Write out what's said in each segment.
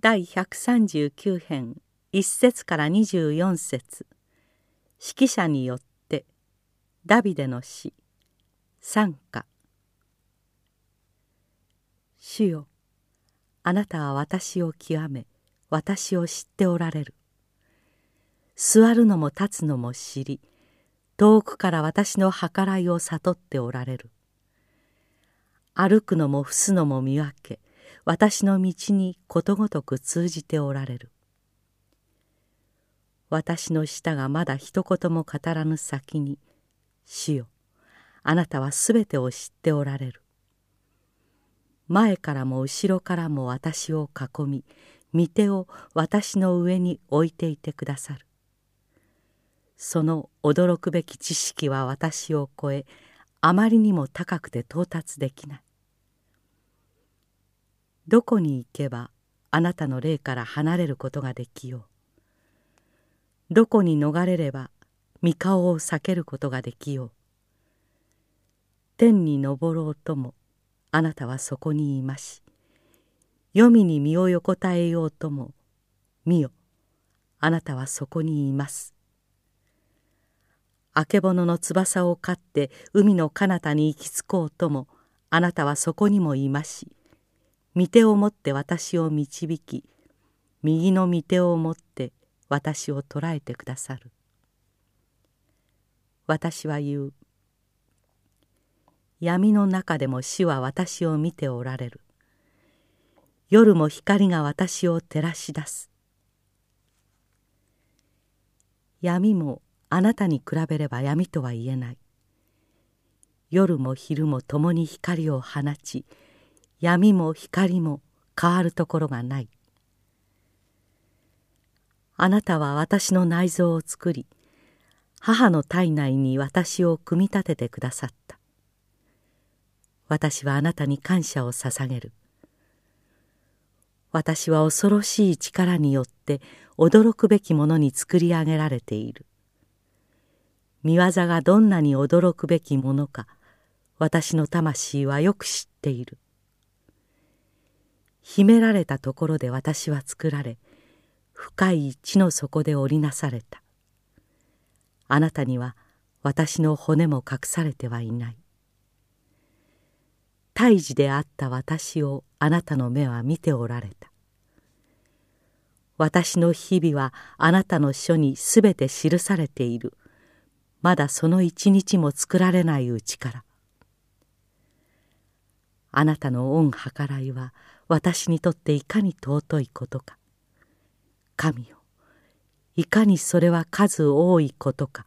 第139編1節から24節。指揮者によってダビデの詩賛歌主よあなたは私を極め私を知っておられる。座るのも立つのも知り遠くから私の計らいを悟っておられる。歩くのも伏すのも見分け私の道にことごとく通じておられる。私の舌がまだ一言も語らぬ先に主よあなたはすべてを知っておられる。前からも後ろからも私を囲み御手を私の上に置いていてくださる。その驚くべき知識は私を超えあまりにも高くて到達できない。どこに行けばあなたの霊から離れることができよう。どこに逃れれば御顔を避けることができよう。天に昇ろうともあなたはそこにいまし黄泉に身を横たえようとも見よ。あなたはそこにいます。あけぼのの翼を飼って海の彼方に行き着こうともあなたはそこにもいまし御手を持って私を導き右の御手を持って私を捕らえてくださる。私は言う。闇の中でも死は私を見ておられる。夜も光が私を照らし出す。闇もあなたに比べれば闇とは言えない。夜も昼も共に光を放ち闇も光も変わるところがない。あなたは私の内臓を作り母の体内に私を組み立ててくださった。私はあなたに感謝を捧げる。私は恐ろしい力によって驚くべきものに作り上げられている。見業がどんなに驚くべきものか私の魂はよく知っている。秘められたところで私は作られ深い地の底で織りなされた。あなたには私の骨も隠されてはいない。胎児であった私をあなたの目は見ておられた。私の日々はあなたの書にすべて記されている。まだその一日も作られないうちから。あなたの恩計らいは私にとっていかに尊いことか。神よいかにそれは数多いことか。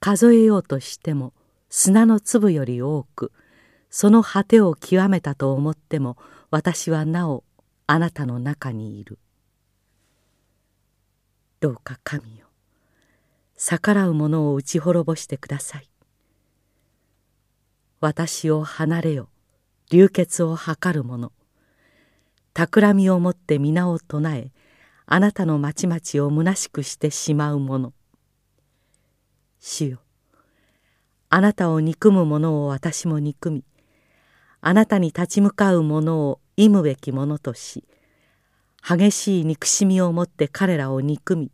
数えようとしても砂の粒より多くその果てを極めたと思っても私はなおあなたの中にいる。どうか神よ逆らう者を打ち滅ぼしてください。私を離れよ。流血を図る者。企みをもって皆を唱えあなたの町々を虚しくしてしまう者。主よあなたを憎む者を私も憎みあなたに立ち向かう者を忌むべき者とし激しい憎しみをもって彼らを憎み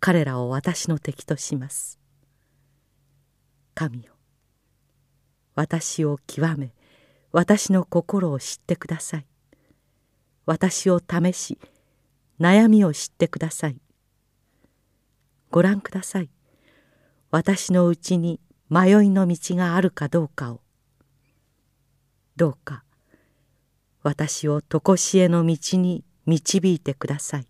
彼らを私の敵とします。神よ私を極め私の心を知ってください。私を試し悩みを知ってください。ご覧ください。私のうちに迷いの道があるかどうかを。どうか私を常しえの道に導いてください。